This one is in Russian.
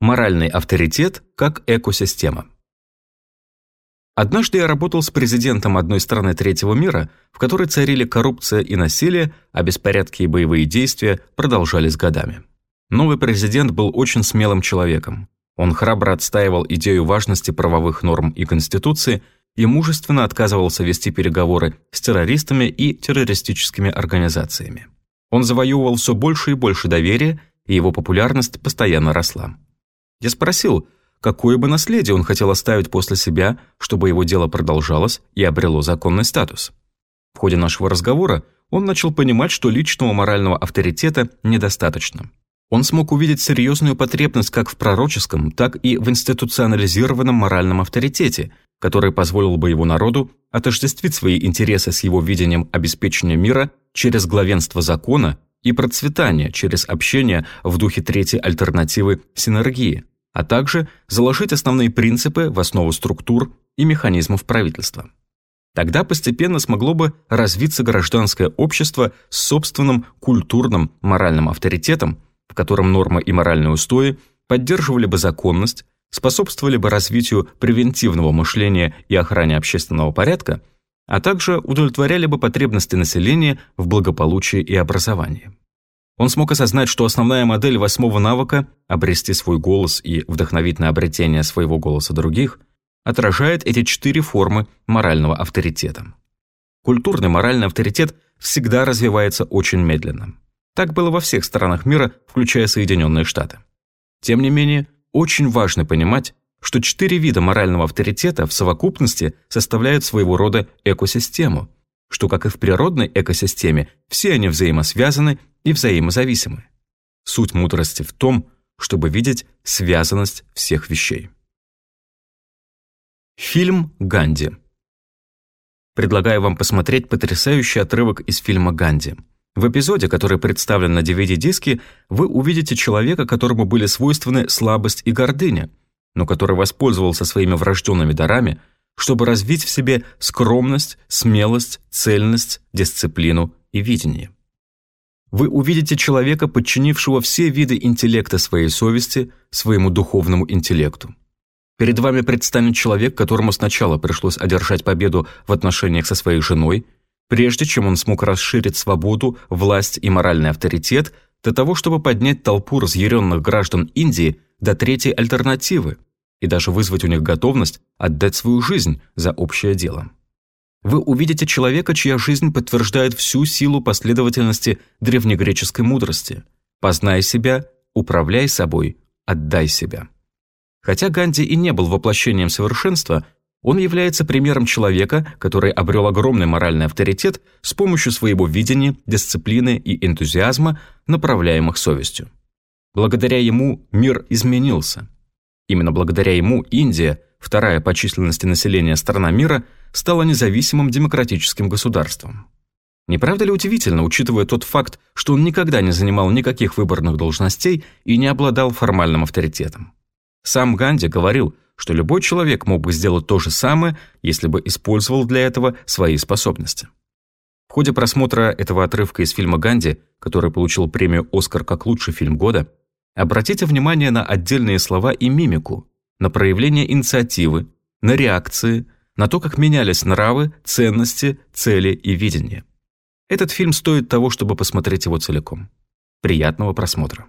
Моральный авторитет как экосистема. Однажды я работал с президентом одной страны третьего мира, в которой царили коррупция и насилие, а беспорядки и боевые действия продолжались годами. Новый президент был очень смелым человеком. Он храбро отстаивал идею важности правовых норм и Конституции и мужественно отказывался вести переговоры с террористами и террористическими организациями. Он завоевывал все больше и больше доверия, и его популярность постоянно росла. Я спросил, какое бы наследие он хотел оставить после себя, чтобы его дело продолжалось и обрело законный статус. В ходе нашего разговора он начал понимать, что личного морального авторитета недостаточно. Он смог увидеть серьезную потребность как в пророческом, так и в институционализированном моральном авторитете, который позволил бы его народу отождествить свои интересы с его видением обеспечения мира через главенство закона и процветание через общение в духе третьей альтернативы синергии, а также заложить основные принципы в основу структур и механизмов правительства. Тогда постепенно смогло бы развиться гражданское общество с собственным культурным моральным авторитетом, в котором нормы и моральные устои поддерживали бы законность, способствовали бы развитию превентивного мышления и охране общественного порядка, а также удовлетворяли бы потребности населения в благополучии и образовании. Он смог осознать, что основная модель восьмого навыка – обрести свой голос и вдохновить на обретение своего голоса других – отражает эти четыре формы морального авторитета. Культурный моральный авторитет всегда развивается очень медленно. Так было во всех странах мира, включая Соединенные Штаты. Тем не менее, очень важно понимать, что четыре вида морального авторитета в совокупности составляют своего рода экосистему – что, как и в природной экосистеме, все они взаимосвязаны и взаимозависимы. Суть мудрости в том, чтобы видеть связанность всех вещей. Фильм «Ганди». Предлагаю вам посмотреть потрясающий отрывок из фильма «Ганди». В эпизоде, который представлен на DVD-диске, вы увидите человека, которому были свойственны слабость и гордыня, но который воспользовался своими врожденными дарами – чтобы развить в себе скромность, смелость, цельность, дисциплину и видение. Вы увидите человека, подчинившего все виды интеллекта своей совести своему духовному интеллекту. Перед вами предстанет человек, которому сначала пришлось одержать победу в отношениях со своей женой, прежде чем он смог расширить свободу, власть и моральный авторитет до того, чтобы поднять толпу разъяренных граждан Индии до третьей альтернативы – и даже вызвать у них готовность отдать свою жизнь за общее дело. Вы увидите человека, чья жизнь подтверждает всю силу последовательности древнегреческой мудрости. «Познай себя, управляй собой, отдай себя». Хотя Ганди и не был воплощением совершенства, он является примером человека, который обрел огромный моральный авторитет с помощью своего видения, дисциплины и энтузиазма, направляемых совестью. Благодаря ему мир изменился – Именно благодаря ему Индия, вторая по численности населения страна мира, стала независимым демократическим государством. Не правда ли удивительно, учитывая тот факт, что он никогда не занимал никаких выборных должностей и не обладал формальным авторитетом? Сам Ганди говорил, что любой человек мог бы сделать то же самое, если бы использовал для этого свои способности. В ходе просмотра этого отрывка из фильма «Ганди», который получил премию «Оскар» как лучший фильм года, Обратите внимание на отдельные слова и мимику, на проявление инициативы, на реакции, на то, как менялись нравы, ценности, цели и видения. Этот фильм стоит того, чтобы посмотреть его целиком. Приятного просмотра.